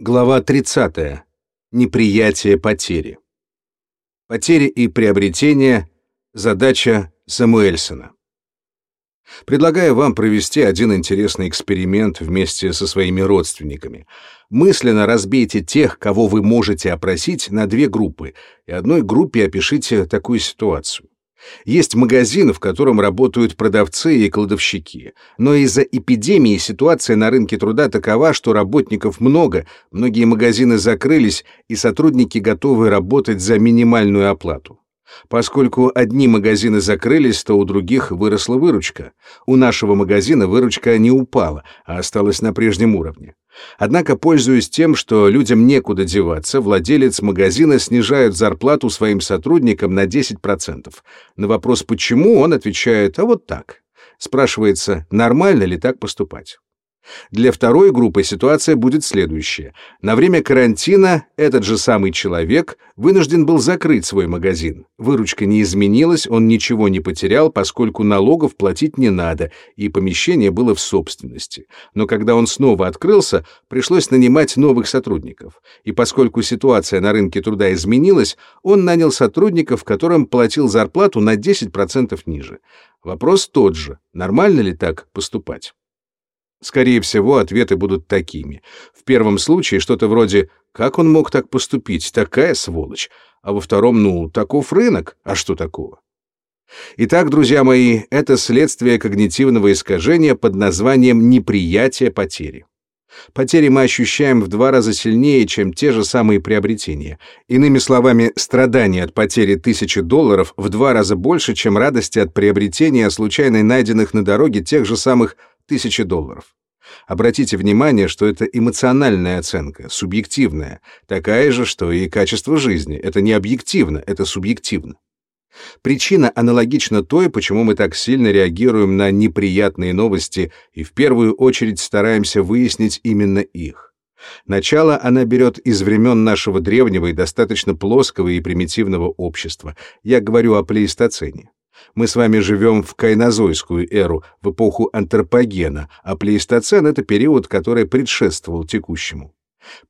Глава 30. Неприятие потери. Потери и приобретения – задача Самуэльсона. Предлагаю вам провести один интересный эксперимент вместе со своими родственниками. Мысленно разбейте тех, кого вы можете опросить, на две группы, и одной группе опишите такую ситуацию. Есть магазин, в котором работают продавцы и кладовщики, но из-за эпидемии ситуация на рынке труда такова, что работников много, многие магазины закрылись, и сотрудники готовы работать за минимальную оплату. Поскольку одни магазины закрылись, то у других выросла выручка. У нашего магазина выручка не упала, а осталась на прежнем уровне. Однако, пользуясь тем, что людям некуда деваться, владелец магазина снижает зарплату своим сотрудникам на 10%. На вопрос «почему?» он отвечает «а вот так». Спрашивается, нормально ли так поступать. Для второй группы ситуация будет следующая. На время карантина этот же самый человек вынужден был закрыть свой магазин. Выручка не изменилась, он ничего не потерял, поскольку налогов платить не надо, и помещение было в собственности. Но когда он снова открылся, пришлось нанимать новых сотрудников. И поскольку ситуация на рынке труда изменилась, он нанял сотрудников, которым платил зарплату на 10% ниже. Вопрос тот же, нормально ли так поступать? Скорее всего, ответы будут такими. В первом случае что-то вроде «Как он мог так поступить? Такая сволочь!» А во втором «Ну, таков рынок, а что такого?» Итак, друзья мои, это следствие когнитивного искажения под названием неприятие потери. Потери мы ощущаем в два раза сильнее, чем те же самые приобретения. Иными словами, страдания от потери тысячи долларов в два раза больше, чем радости от приобретения случайно найденных на дороге тех же самых тысячи долларов. Обратите внимание, что это эмоциональная оценка, субъективная, такая же, что и качество жизни. Это не объективно, это субъективно. Причина аналогична той, почему мы так сильно реагируем на неприятные новости и в первую очередь стараемся выяснить именно их. Начало она берет из времен нашего древнего и достаточно плоского и примитивного общества. Я говорю о плейстоцене. Мы с вами живем в кайнозойскую эру, в эпоху антропогена, а плейстоцен — это период, который предшествовал текущему.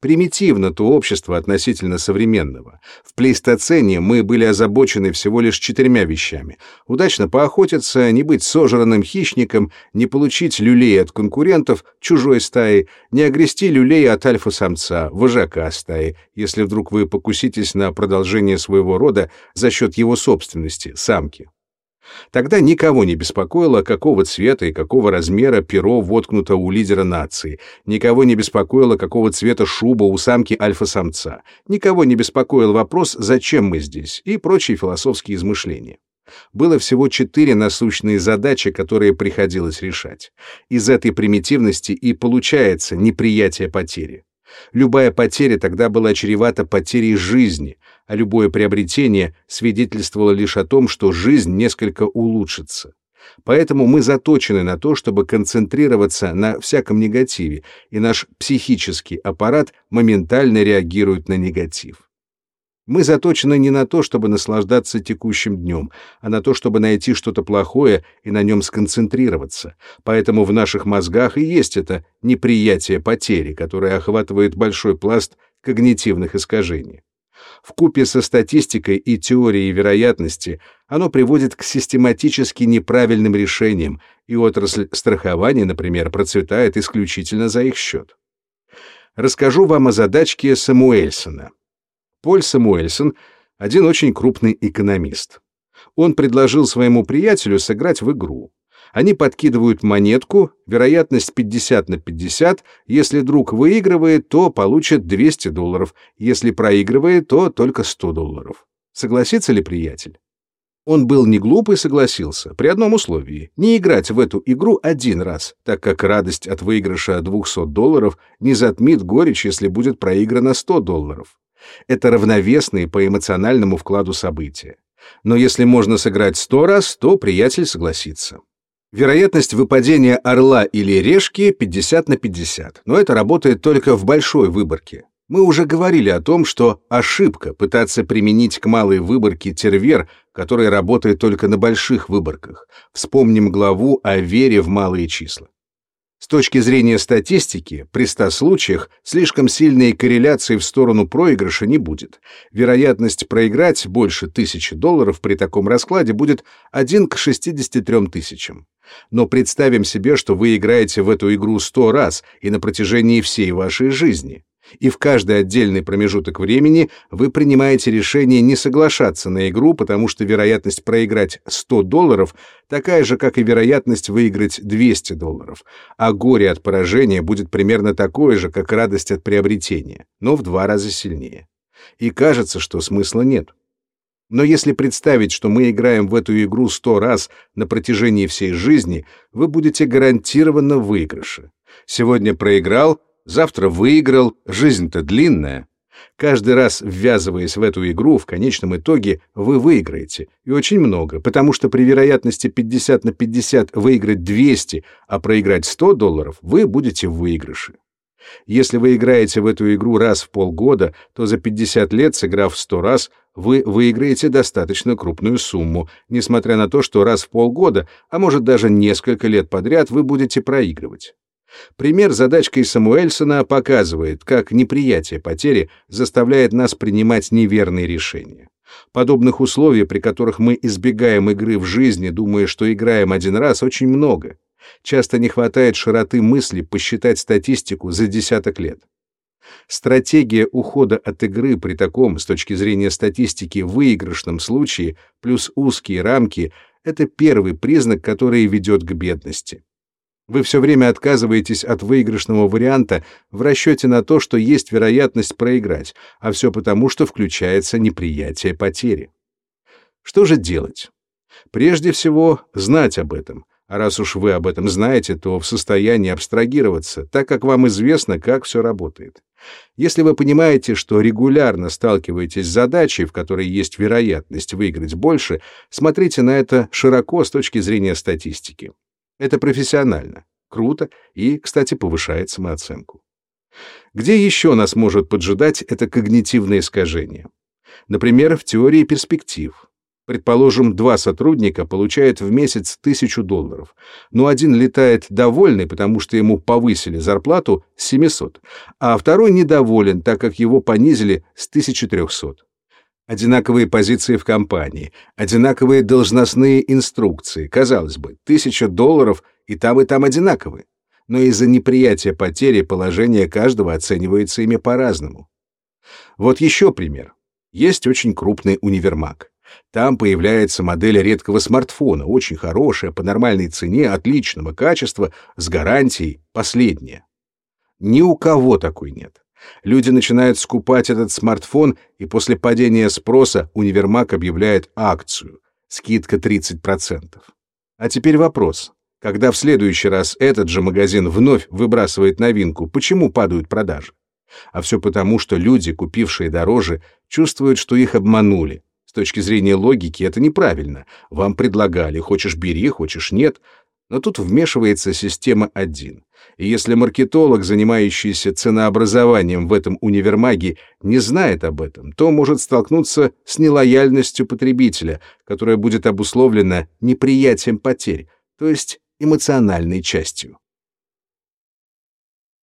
Примитивно то общество относительно современного. В плейстоцене мы были озабочены всего лишь четырьмя вещами. Удачно поохотиться, не быть сожранным хищником, не получить люлей от конкурентов, чужой стаи, не огрести люлей от альфа-самца, вожака стаи, если вдруг вы покуситесь на продолжение своего рода за счет его собственности, самки. Тогда никого не беспокоило, какого цвета и какого размера перо воткнуто у лидера нации, никого не беспокоило, какого цвета шуба у самки альфа-самца, никого не беспокоил вопрос, зачем мы здесь, и прочие философские измышления. Было всего четыре насущные задачи, которые приходилось решать. Из этой примитивности и получается неприятие потери. Любая потеря тогда была чревата потерей жизни, а любое приобретение свидетельствовало лишь о том, что жизнь несколько улучшится. Поэтому мы заточены на то, чтобы концентрироваться на всяком негативе, и наш психический аппарат моментально реагирует на негатив. Мы заточены не на то, чтобы наслаждаться текущим днем, а на то, чтобы найти что-то плохое и на нем сконцентрироваться. Поэтому в наших мозгах и есть это неприятие потери, которое охватывает большой пласт когнитивных искажений. В купе со статистикой и теорией вероятности оно приводит к систематически неправильным решениям, и отрасль страхования, например, процветает исключительно за их счет. Расскажу вам о задачке Самуэльсона. Поль Самуэльсон — один очень крупный экономист. Он предложил своему приятелю сыграть в игру. Они подкидывают монетку, вероятность 50 на 50. Если друг выигрывает, то получит 200 долларов. Если проигрывает, то только 100 долларов. Согласится ли приятель? Он был не глуп и согласился, при одном условии — не играть в эту игру один раз, так как радость от выигрыша 200 долларов не затмит горечь, если будет проиграно 100 долларов. Это равновесные по эмоциональному вкладу события. Но если можно сыграть 100 раз, то приятель согласится. Вероятность выпадения орла или решки 50 на 50, но это работает только в большой выборке. Мы уже говорили о том, что ошибка пытаться применить к малой выборке тервер, который работает только на больших выборках. Вспомним главу о вере в малые числа. С точки зрения статистики, при 100 случаях слишком сильной корреляции в сторону проигрыша не будет. Вероятность проиграть больше тысячи долларов при таком раскладе будет 1 к 63 тысячам. Но представим себе, что вы играете в эту игру 100 раз и на протяжении всей вашей жизни и в каждый отдельный промежуток времени вы принимаете решение не соглашаться на игру, потому что вероятность проиграть 100 долларов такая же, как и вероятность выиграть 200 долларов, а горе от поражения будет примерно такое же, как радость от приобретения, но в два раза сильнее. И кажется, что смысла нет. Но если представить, что мы играем в эту игру сто раз на протяжении всей жизни, вы будете гарантированно в выигрыше. Сегодня проиграл, Завтра выиграл, жизнь-то длинная. Каждый раз, ввязываясь в эту игру, в конечном итоге вы выиграете. И очень много, потому что при вероятности 50 на 50 выиграть 200, а проиграть 100 долларов, вы будете в выигрыше. Если вы играете в эту игру раз в полгода, то за 50 лет, сыграв 100 раз, вы выиграете достаточно крупную сумму, несмотря на то, что раз в полгода, а может даже несколько лет подряд вы будете проигрывать. Пример задачкой Самуэльсона показывает, как неприятие потери заставляет нас принимать неверные решения. Подобных условий, при которых мы избегаем игры в жизни, думая, что играем один раз, очень много. Часто не хватает широты мысли посчитать статистику за десяток лет. Стратегия ухода от игры при таком, с точки зрения статистики, выигрышном случае, плюс узкие рамки — это первый признак, который ведет к бедности. Вы все время отказываетесь от выигрышного варианта в расчете на то, что есть вероятность проиграть, а все потому, что включается неприятие потери. Что же делать? Прежде всего, знать об этом. А раз уж вы об этом знаете, то в состоянии абстрагироваться, так как вам известно, как все работает. Если вы понимаете, что регулярно сталкиваетесь с задачей, в которой есть вероятность выиграть больше, смотрите на это широко с точки зрения статистики. Это профессионально, круто и, кстати, повышает самооценку. Где еще нас может поджидать это когнитивное искажение? Например, в теории перспектив. Предположим, два сотрудника получают в месяц тысячу долларов, но один летает довольный, потому что ему повысили зарплату с 700, а второй недоволен, так как его понизили с 1300. Одинаковые позиции в компании, одинаковые должностные инструкции. Казалось бы, тысяча долларов и там, и там одинаковые. Но из-за неприятия потери положение каждого оценивается ими по-разному. Вот еще пример. Есть очень крупный универмаг. Там появляется модель редкого смартфона, очень хорошая, по нормальной цене, отличного качества, с гарантией, последняя. Ни у кого такой нет. Люди начинают скупать этот смартфон, и после падения спроса универмаг объявляет акцию. Скидка 30%. А теперь вопрос. Когда в следующий раз этот же магазин вновь выбрасывает новинку, почему падают продажи? А все потому, что люди, купившие дороже, чувствуют, что их обманули. С точки зрения логики это неправильно. Вам предлагали, хочешь бери, хочешь нет. Но тут вмешивается система 1. И если маркетолог, занимающийся ценообразованием в этом универмаге, не знает об этом, то может столкнуться с нелояльностью потребителя, которая будет обусловлена неприятием потерь, то есть эмоциональной частью.